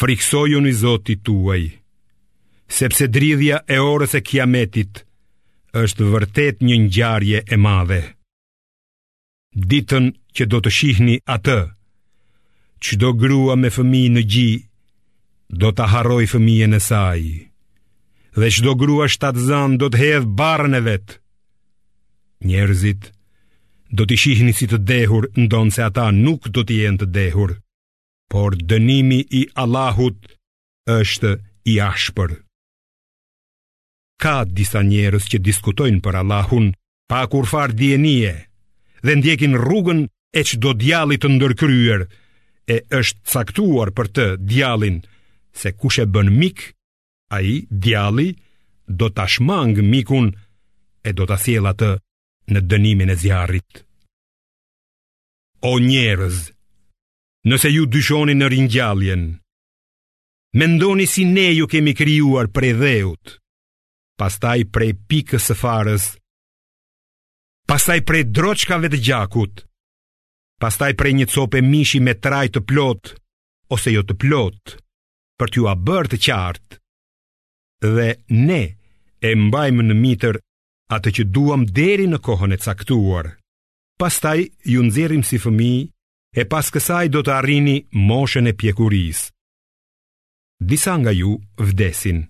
Frikësojuni Zotit tuaj, sepse dridhja e orës e kiametit është vërtet një ngjarje e madhe. Ditën që do ta shihni atë, çdo grua me fëmijë në gji, do ta harrojë fëmijën e saj, dhe çdo grua shtatzënë do të hedhë barrën e vet. Njerëzit do t'i shihni si të dehur, ndonëse ata nuk do të jenë të dehur. por dënimi i Allahut është i ashpër. Ka disa njerëz që diskutojnë për Allahun pa kurrfarë dijenie dhe ndjekin rrugën e çdo djalli të ndërkryer. Është caktuar për të djallin se kush e bën mik, ai djalli do ta shmangë mikun e do ta sjellë atë në dënimin e zjarrit. O njerëz, Nëse ju dyshoni në ringjalljen, mendoni si ne ju kemi krijuar prej dheut, pastaj prej pikës së farës, pastaj prej droçkave të gjakut, pastaj prej një cope mishi me trajtë të plotë ose jo të plotë, për t'jua bërë të qartë. Dhe ne e mbajmë në mitër atë që duam deri në kohën e caktuar. Pastaj ju nxjerrim si fëmijë e pas kësaj do të arrini moshën e pjekurisë. Disa nga ju vdesin,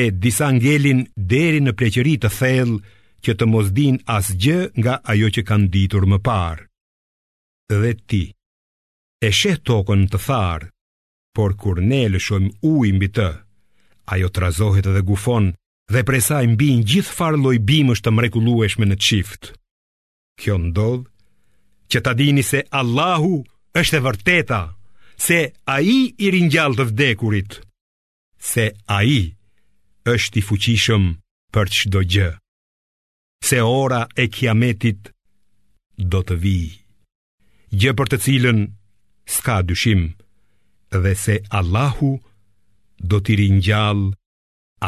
e disa ngelin deri në pleqëri të thellë që të mos dinë asgjë nga ajo që kanë ditur më parë. Dhe ti e sheh tokën të tharë, por kur ne lëshojmë ujë mbi të, ajo trazohet dhe gufon dhe prej saj mbijnë gjithfarë lloj bimësh të mrekullueshme në çift. Kjo ndodh që ta dini se Allahu është e vërteta, se ai i ringjall të vdekurit, se ai është i fuqishëm për çdo gjë. Se ora e kiametit do të vijë, gjë për të cilën s'ka dyshim dhe se Allahu do t'i ringjallë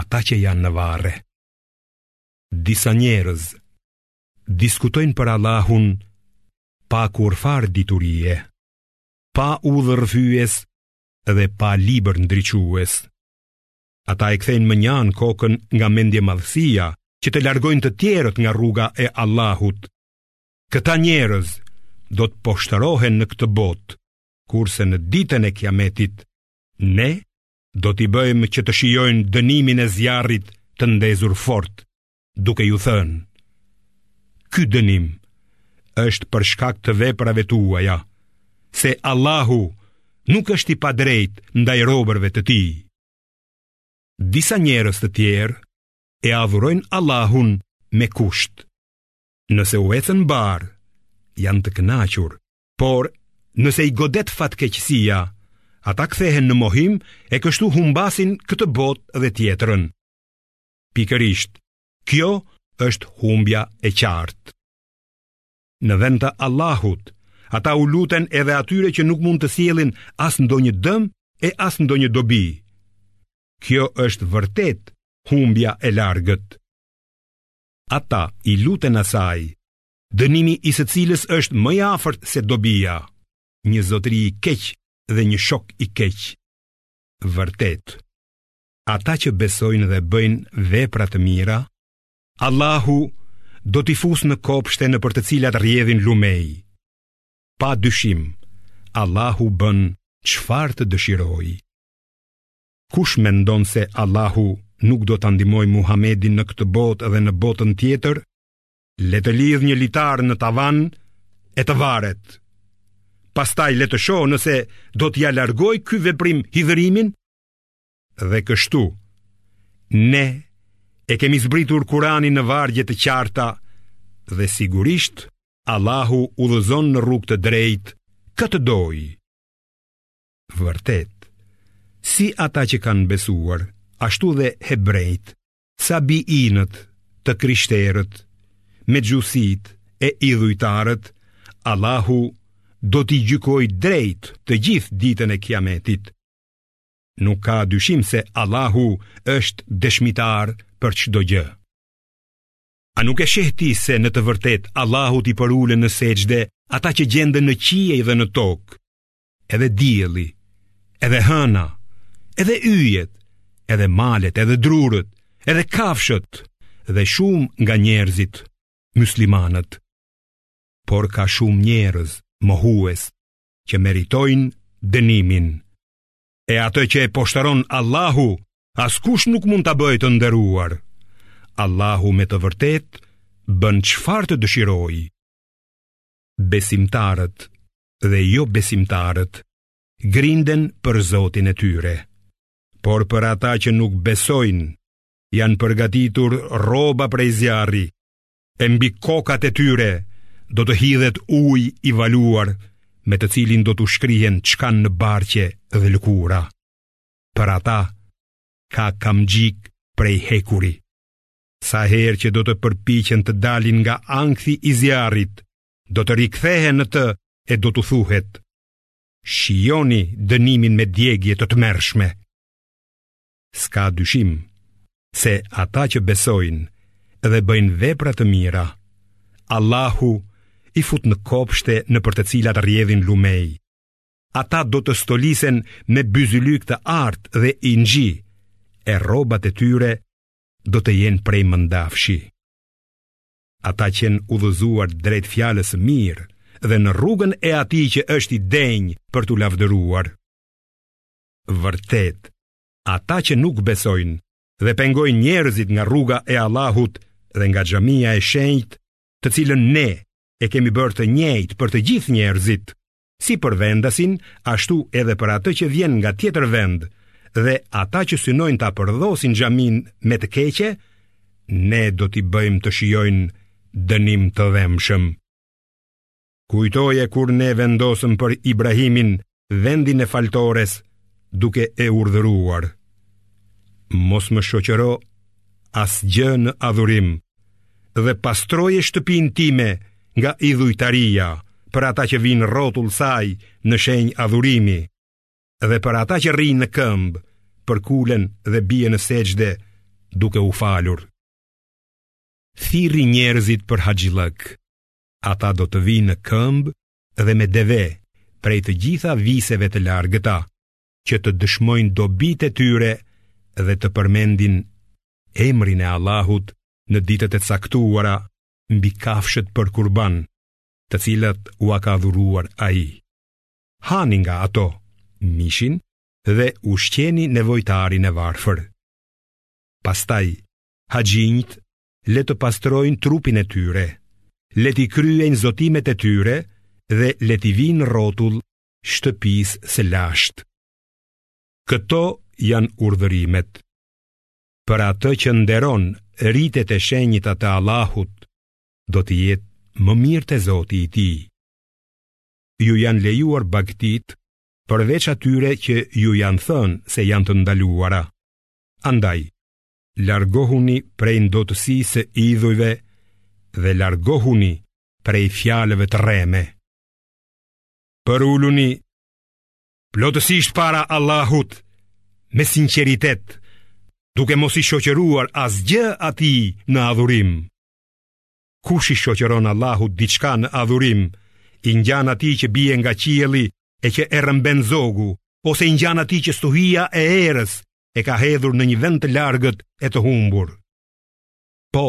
ata që janë në varre. Disa njerëz diskutojnë për Allahun pa kurrfarë diturie, pa udhërrëfyes dhe pa libër ndriçues. Ata e kthejnë mënjanë kokën nga mendjemadhësia që të largojnë të tjerët nga rruga e Allahut. Këta njerëz do të poshtërohen në këtë botë, kurse në ditën e kiametit, ne do t'i bëjmë që të shijojnë dënimin e zjarrit të ndezur fort, duke ju thënë, Ky dënim është për shkak të veprave tuaja, se Allahu nuk është i padrejtë ndaj robërve të tij. Disa njerëz të tjerë e adhurojnë Allahun me kusht. Nëse u ecën mbarë, janë të kënaqur, por nëse i godet fatkeqësia, ata kthehen në mohim e kështu humbasin këtë botë dhe tjetrën. Pikërisht, kjo është humbja e qartë. Në vend të Allahut, ata u luten edhe atyre që nuk mund të sjellin as ndonjë dëm e as ndonjë dobi. Kjo është vërtet humbja e largët. Ata i luten asaj, dënimi i së cilës është më i afërt se dobia, një zotëri i keq dhe një shok i keq. Vërtet. ata që besojnë dhe bëjnë vepra të mira, Allahu do t'i fusë në kopshte nëpër të cilat rrjedhin lumej. Pa dyshim, Allahu bën çfarë të dëshirojë. Kush mendon se Allahu nuk do ta ndihmojë Muhamedin në këtë botë dhe në botën tjetër, le të lidhë një litar në tavan e të varet. Pastaj le të shohë nëse do t'ia largojë ky veprim hidhërimin, Dhe kështu, ne e kemi zbritur Kuranin në vargje të qarta dhe sigurisht Allahu udhëzon në rrugë të drejtë kë të dojë. Vërtet, si ata që kanë besuar, ashtu dhe hebrejtë, sabiinët, të krishterët, mexhusitë e idhujtarët, Allahu do t'i gjykojë drejt të gjithë ditën e kiametit. Nuk ka dyshim se Allahu është dëshmitar për çdo gjë. A nuk e sheh ti se në të vërtetë Allahut i përulen në sexhde ata që gjenden në qiej dhe në tokë, edhe dielli, edhe hëna, edhe yjet, edhe malet, edhe drurët, edhe kafshët dhe shumë nga njerëzit myslimanët. Por ka shumë njerëz mohues që meritojnë dënimin. E atë që e poshtëron Allahu, askush nuk mund ta bëjë të nderuar. Allahu me të vërtetë bën çfarë të dëshirojë. Besimtarët dhe jobesimtarët grinden për Zotin e tyre. Por për ata që nuk besojnë, janë përgatitur rroba prej zjarri, e mbi kokat e tyre do të hidhet ujë i valuar me të cilin do t'u shkrihen ç'kanë në barqe dhe lëkura. Për ata, ka kamxhikë prej hekuri. Sa herë që do të përpiqen të dalin nga ankthi i zjarrit, do të rikthehen në të e do t'u thuhet. Shijoni dënimin me djegje të tmerrshme. S'ka dyshim se ata që besojnë dhe bëjnë vepra të mira, Allahu i fut në kopshte nëpër të cilat rrjedhin lumenj. Ata do të stolisen me byzylykë të artë dhe inxhi, e rrobat e tyre do të jenë prej mëndafshi. Ata qenë udhëzuar drejt fjalës së mirë dhe në rrugën e atij që është i denjë për t'u lavdëruar. Vërtet, ata që nuk besojnë dhe pengojnë njerëzit nga rruga e Allahut dhe nga xhamia e shenjtë, të cilën ne e kemi bërë të njëjtë për të gjithë njerëzit, si për vendasin, ashtu edhe për atë që vjen nga tjetër vend, dhe ata që synojnë ta përdhosin xhaminë me të keqe, ne do t'i bëjmë të shijojnë dënim të dhembshëm. Kujtoje kur ne vendosëm për Ibrahimin vendin e faltores duke e urdhëruar. Mos më shoqëro asgjë në adhurim dhe pastroje shtëpinë time nga idhujtaria për ata që vijnë rrotull saj në shenjë adhurimi dhe për ata që rrinë në këmbë përkulen dhe bien në sexhde duke u falur. Thirri njerëzit për haxhillëk Ata do të vijnë në këmbë dhe me deve prej të gjitha viseve të largëta, që të dëshmojnë dobitë e tyre dhe të përmendin emrin e Allahut në ditët e caktuara mbi kafshët për kurban, të cilat ua ka dhuruar ai. Hani nga ato mishin dhe ushqeni nevojtarin e varfër. Pastaj, haxhinjtë le të pastrojnë trupin e tyre, le t'i kryejnë zotimet e tyre dhe le t'i vijnë rrotull shtëpisë së lashtë. Këto janë urdhërimet. Për atë që nderon ritet e shenjta të Allahut, do të jetë më mirë te Zoti i tij. Ju janë lejuar bagëtitë përveç atyre që ju janë thënë se janë të ndaluara. Andaj, largohuni prej ndotësisë së idhujve dhe largohuni prej fjalëve të rreme. Përuluni plotësisht para Allahut me sinqeritet, duke mos i shoqëruar asgjë atij në adhurim. Kush i shoqëron Allahut diçka në adhurim, i ngjan atij që bie nga qielli e që e rrëmben zogu, ose i ngjan atij që stuhia e erës e ka hedhur në një vend të largët e të humbur. Po,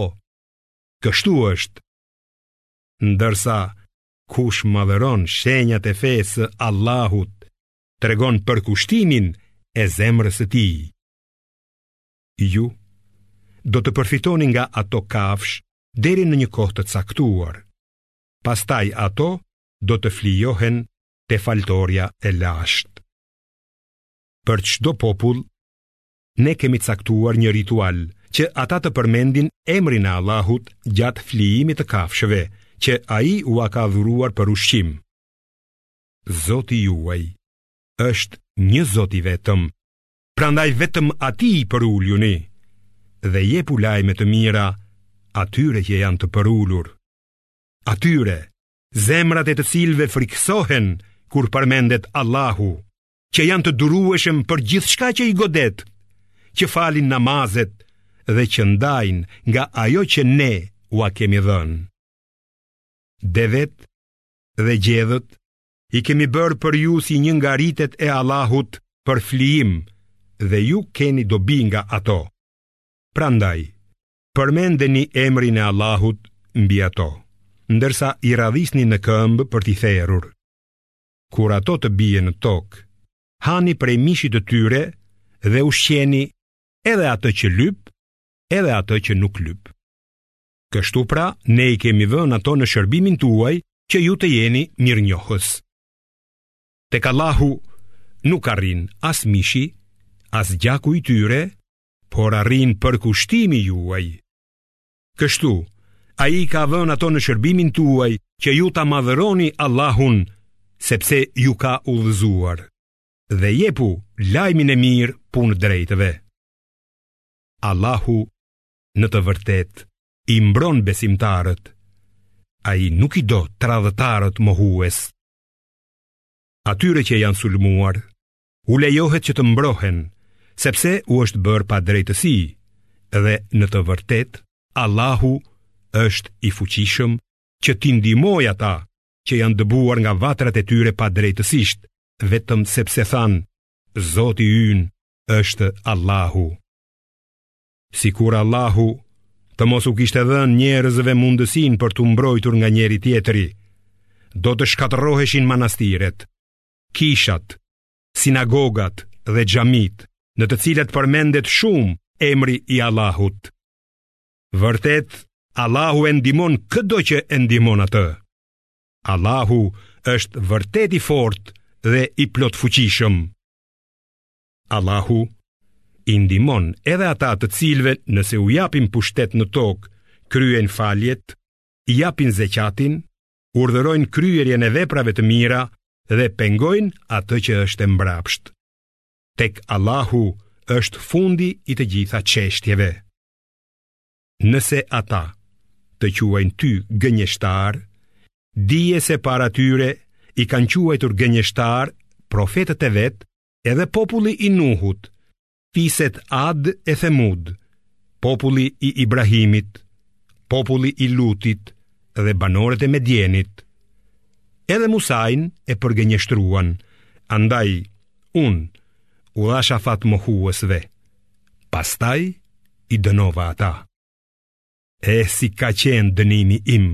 kështu është. Ndërsa, kush madhëron shenjat e fesë së Allahut, tregon përkushtimin e zemrës së tij. Ju, do të përfitoni nga ato kafshë deri në një kohë të caktuar. Pastaj ato do të flijohen te faltorja e lashtë. për çdo popull, ne kemi caktuar një ritual që ata të përmendin emrin e Allahut gjatë flijimit të kafshëve që ai ua ka dhuruar për ushqim. Zoti juaj është një Zot i vetëm, prandaj vetëm atij përuljuni dhe jepu lajme të mira atyre që janë të përulur. Atyre, zemrat e të cilëve frikësohen kur përmendet Allahu. që janë të durueshëm për gjithçka që i godet, që falin namazet dhe që ndajnë nga ajo që ne ua kemi dhënë. Devetë dhe gjedhët i kemi bërë për ju si një nga ritet e Allahut për flijim dhe ju keni dobi nga ato. Prandaj, përmendeni emrin e Allahut mbi ato, ndërsa i radhisni në këmbë për t'i therur. Kur ato të bien në tokë, hani prej mishit të tyre dhe ushqeni edhe atë që lyp, edhe atë që nuk lyp. Kështu pra, ne i kemi vënë ato në shërbimin tuaj që ju të jeni mirënjohës. Tek Allahu nuk arrin as mishi, as gjaku i tyre, por arrin përkushtimi juaj. Kështu, ai i ka vënë ato në shërbimin tuaj që ju ta madhëroni Allahun, sepse ju ka udhëzuar. Dhe jepu lajmin e mirë punëdrejtëve. Allahu në të vërtetë i mbron besimtarët. Ai nuk i do tradhtarët mohues. Atyre që janë sulmuar, u lejohet që të mbrohen, sepse u është bërë padrejtësi, dhe në të vërtetë, Allahu është i fuqishëm që t'i ndihmojë ata që janë dëbuar nga vatrat e tyre padrejtësisht, vetëm sepse thanë, Zoti ynë është Allahu. Sikur Allahu të mos u kishte dhënë njerëzve mundësinë për t'u mbrojtur nga njëri-tjetri, do të shkatërroheshin manastiret, kishat, sinagogat dhe xhamitë, në të cilat përmendet shumë emri i Allahut. Vërtet, Allahu e ndihmon këdo që e ndihmon atë. Allahu është vërtet i fortë dhe i plotfuqishëm. Allahu i ndihmon edhe ata të cilëve nëse u japim pushtet në tokë, kryejnë faljet, japin zekatin, urdhërojnë kryerjen e veprave të mira dhe pengojnë atë që është e mbrapshtë. Tek Allahu është fundi i të gjitha çështjeve. Nëse ata të quajnë ty gënjeshtar, dije se para tyre i kanë quajtur gënjeshtarë profetët e vet, edhe populli i Nuhut, fiset Ad e Themud, populli i Ibrahimit, populli i Lutit dhe banorët e Medjenit. Edhe Musain e përgënjeshtruan, andaj unë u dhashë afat mohuesve. Pastaj i dënova ata. E si ka qenë dënimi im?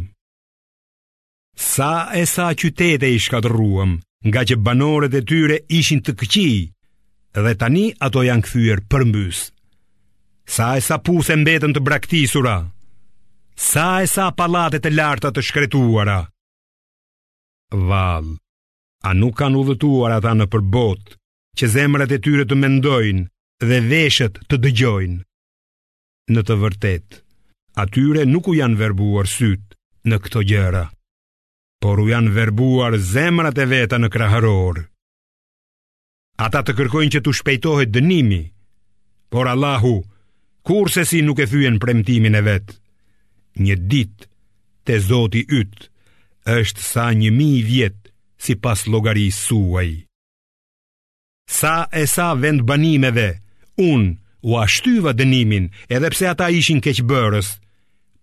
Sa e sa qytete i shkatërruam, ngaqë banorët e tyre ishin të këqij, dhe tani ato janë kthyer përmbys. Sa e sa puse mbetën të braktisura, sa e sa pallate të larta të shkretuara. Vallë, a nuk kanë udhëtuar ata nëpër botë, që zemrat e tyre të mendojnë dhe veshët të dëgjojnë? në të vërtetë, atyre nuk u janë verbuar sytë në këto gjëra, por u janë verbuar zemrat e veta në kraharor. Ata të kërkojnë që t'u shpejtohet dënimi, por Allahu kurrsesi nuk e thyen premtimin e vet. Një ditë te Zoti yt është sa një mijë vjet sipas llogarisë suaj. Sa e sa vendbanimeve, unë ua shtyva dënimin edhe pse ata ishin keqbërës,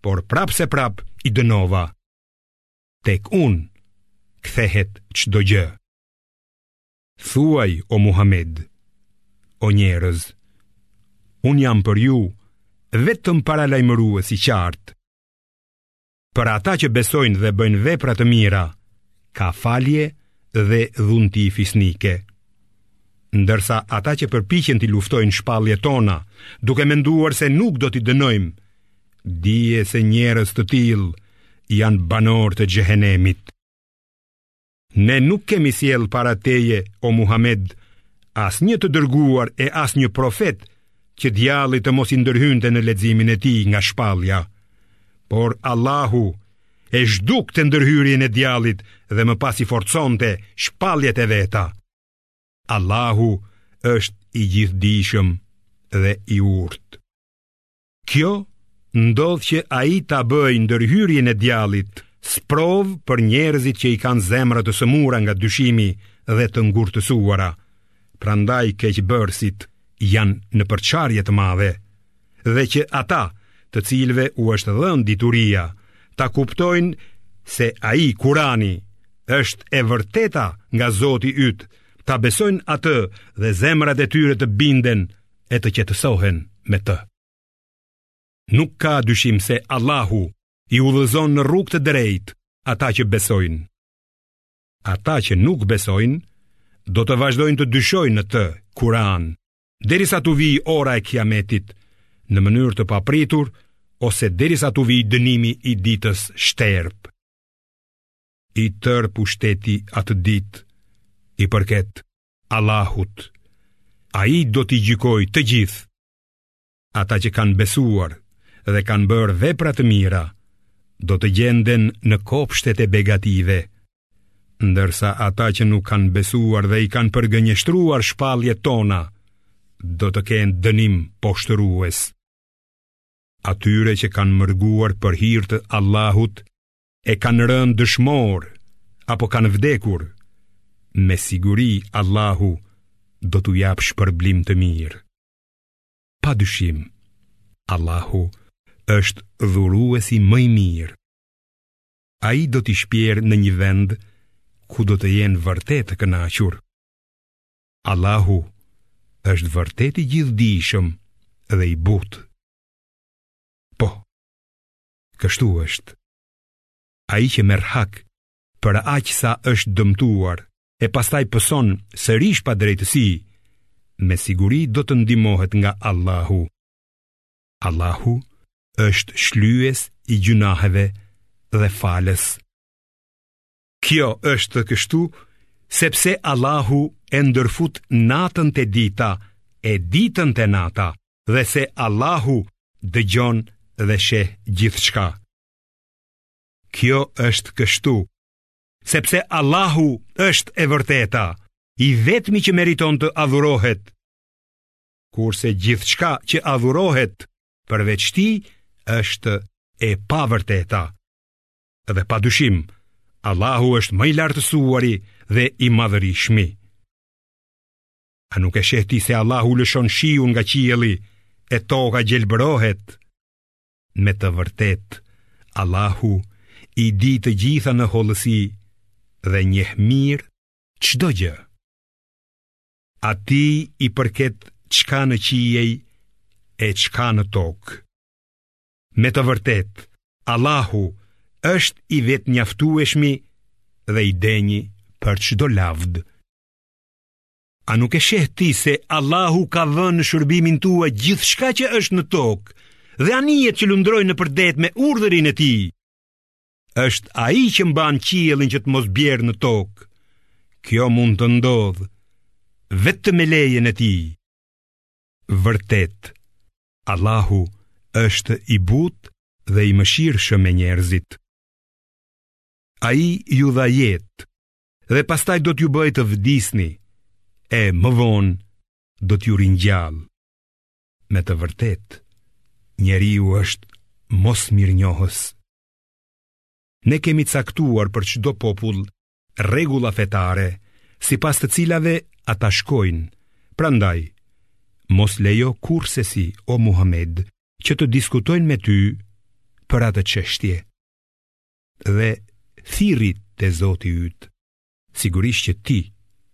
por prapëseprapë i dënova. Tek unë, kthehet çdo gjë. Thuaj, o Muhamed, o njerëz, unë jam për ju, vetëm paralajmërues i qartë, Për ata që besojnë dhe bëjnë vepra të mira, ka falje dhe dhunti fisnike. Ndërsa ata që përpiqen t'i luftojnë shpalljet tona, duke menduar se nuk do t'i dënojmë, dije se njerëz të tillë janë banorë të xhehenemit. Ne nuk kemi sjellë para teje o Muhammed asnjë të dërguar e asnjë profet që djalli të mos i ndërhynte në leximin e tij nga shpallja. Por Allahu e zhdukte ndërhyrjen e djallit dhe më pas i forconte shpalljet e veta. Allahu është i gjithëdijshëm dhe i urtë. Kjo ndodh që ai ta bëjë ndërhyrjen e djallit sprovë për njerëzit që i kanë zemrat të sëmura nga dyshimi dhe të ngurtësuara. Prandaj keqbërësit janë në përçarje të madhe dhe që ata, të cilëve u është dhënë dituria, ta kuptojnë se ai Kurani është e vërteta nga Zoti yt, ta besojnë atë dhe zemrat e tyre të binden e të qetësohen me të. Nuk ka dyshim se Allahu i udhëzon në rrugë të drejtë ata që besojnë. Ata që nuk besojnë do të vazhdojnë të dyshojnë në të, Kur'an, derisa t'u vijë ora e Kiametit në mënyrë të papritur ose derisa t'u vijë dënimi i ditës shterpë. I tërë pushteti atë ditë i përket Allahut. Ai do t'i gjykojë të gjithë. Ata që kanë besuar dhe kanë bërë vepra të mira, do të gjenden në kopshtet e begative, ndërsa ata që nuk kanë besuar dhe i kanë përgënjeshtruar shpalljet tona, do të kenë dënim poshtërues. Atyre që kanë mërguar për hir të Allahut, e kanë rënë dëshmorë apo kanë vdekur, me siguri Allahu do t'u japë shpërblim të mirë. Pa dyshim, Allahu është dhuruesi më i mirë. Ai do t'i shpjerë në një vend ku do të jenë vërtet të kënaqur. Allahu është vërtet i gjithëdijshëm dhe i butë. kështu është. Ai që merr hak për aq sa është dëmtuar e pastaj pëson sërish padrejtësi, me siguri do të ndihmohet nga Allahu. Allahu është shlyes i gjynaheve dhe falës. Kjo është kështu sepse Allahu e ndërfut natën te dita e ditën te nata dhe se Allahu dëgjon dhe sheh gjithçka. Kjo është kështu, sepse Allahu është e vërteta, i vetmi që meriton të adhurohet, kurse gjithçka që adhurohet përveç tij është e pavërteta. dhe pa dyshim, Allahu është më i lartësuari dhe i madhërishmi. A nuk e sheh ti se Allahu lëshon shiun nga qielli e toka gjelbërohet? Me të vërtetë, Allahu i di të gjitha në hollësi dhe njeh mirë çdo gjë. Atij i përket çka në qiej e çka në tokë. Me të vërtetë, Allahu është i vetëmjaftueshmi dhe i denjë për çdo lavd. A nuk e sheh ti se Allahu ka vënë në shërbimin tuaj gjithçka që është në tokë dhe anijet që lundrojnë nëpër det me urdhrin e tij? Është ai që mban qiellin që të mos bjerë në tokë. Kjo mund të ndodhë, vetëm me lejen e tij. Vërtet, Allahu është i butë dhe i mëshirshëm me njerëzit. Ai ju dha jetë dhe pastaj do t'ju bëjë të vdisni e më vonë do t'ju ringjallë. Me të vërtetë, njeriu është mosmirënjohës. Ne kemi caktuar për çdo popull rregulla fetare sipas të cilave ata shkojnë, prandaj, mos lejo kurrsesi o Muhammed që të diskutojnë me ty për atë çështje. Dhe thirri te Zoti yt, sigurisht që ti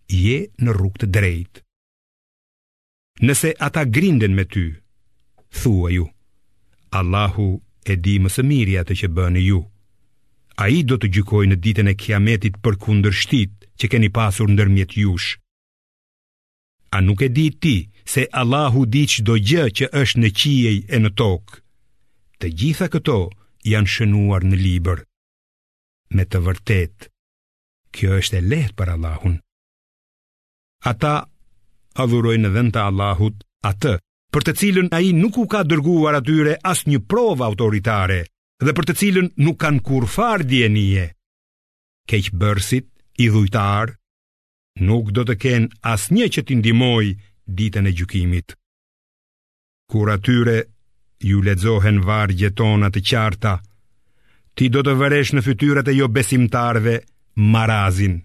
je në rrugë të drejtë. Nëse ata grinden me ty, thuaju, Allahu e di më së miri atë që bëni ju. Ai do të gjykojë në ditën e kiametit për kundërshtitë që keni pasur ndërmjet jush. A nuk e di ti se Allahu di çdo gjë që është në qiej e në tokë? Të gjitha këto janë shënuar në libër. Me të vërtetë, kjo është e lehtë për Allahun. Ata adhurojnë në vend të Allahut atë, për të cilën ai nuk u ka dërguar atyre asnjë provë autoritare dhe për të cilën nuk kanë kurrfarë dijenie. Keqbërësit idhujtarë nuk do të kenë asnjë që t'i ndihmojë ditën e gjykimit. Kur atyre iu lexohen vargjet tona të qarta, ti do të vëresh në fytyrat e jobesimtarëve marazin.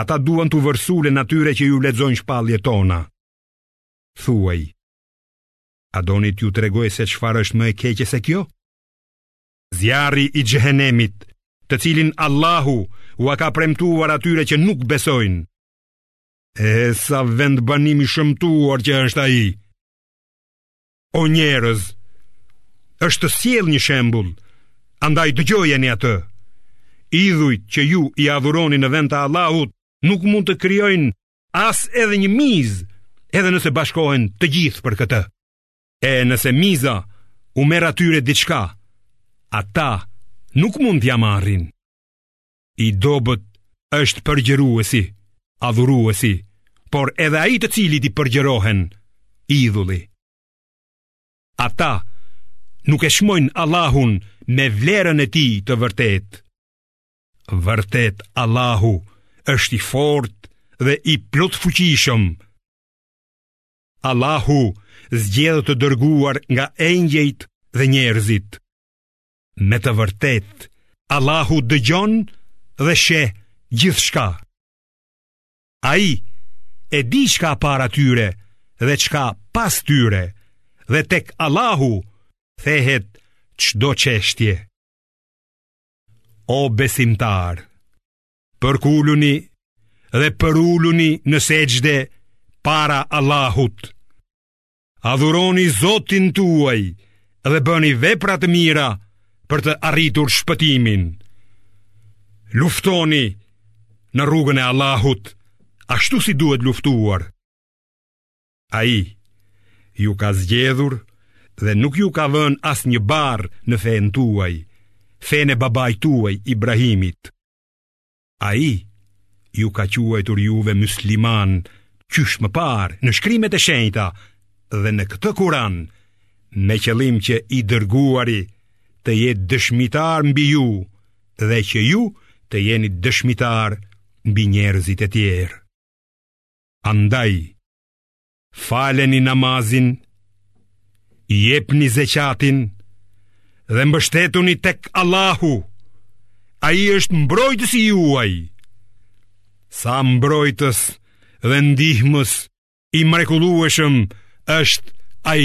Ata duan t'u vërsulen atyre që iu lexojnë shpalljet tona. Thuaj, a doni t'ju tregoj se çfarë është më e keqe se kjo? Zjarri i xhehenemit, të cilin Allahu ua ka premtuar atyre që nuk besojnë. E sa vendbanim i shëmtuar që është ai? o njerëz, është sjellë një shembull, andaj dëgjojeni atë. Idhujt që ju i adhuroni në vend të Allahut nuk mund të krijojnë as edhe një mizë, edhe nëse bashkohen të gjithë për këtë. E nëse miza u merr atyre diçka, ata nuk mund t'ia marrin. I dobët është përgjëruesi, adhuruesi, por edhe ai të cilit i përgjërohen idhulli. Ata nuk e çmojnë Allahun me vlerën e tij të vërtetë. Vërtet Allahu është i fortë dhe i plotfuqishëm. Allahu zgjedh të dërguar nga engjëjt dhe njerëzit. Me të vërtetë, Allahu dëgjon dhe sheh gjithçka. Ai e di ç'ka para tyre dhe ç'ka pas tyre dhe tek Allahu kthehet çdo çështje. O besimtarë, përkuluni dhe përuluni në sexhde para Allahut. adhuroni Zotin tuaj dhe bëni vepra të mira për të arritur shpëtimin. Luftoni në rrugën e Allahut, ashtu si duhet luftuar. Ai ju ka zgjedhur dhe nuk ju ka vënë asnjë barrë në fenë tuaj, fenë e babait tuaj Ibrahimit. Ai ju ka quajtur juve muslimanë qysh më parë në shkrimet e shenjta dhe në këtë Kuran me qëllim që i dërguari të jetë dëshmitar mbi ju dhe që ju të jeni dëshmitarë mbi njerëzit e tjerë. Andaj, faleni namazin, jepni zeqatin dhe mbështetuni tek Allahu. Ai është mbrojtësi juaj. Sa mbrojtës dhe ndihmës i mrekullueshëm është ai.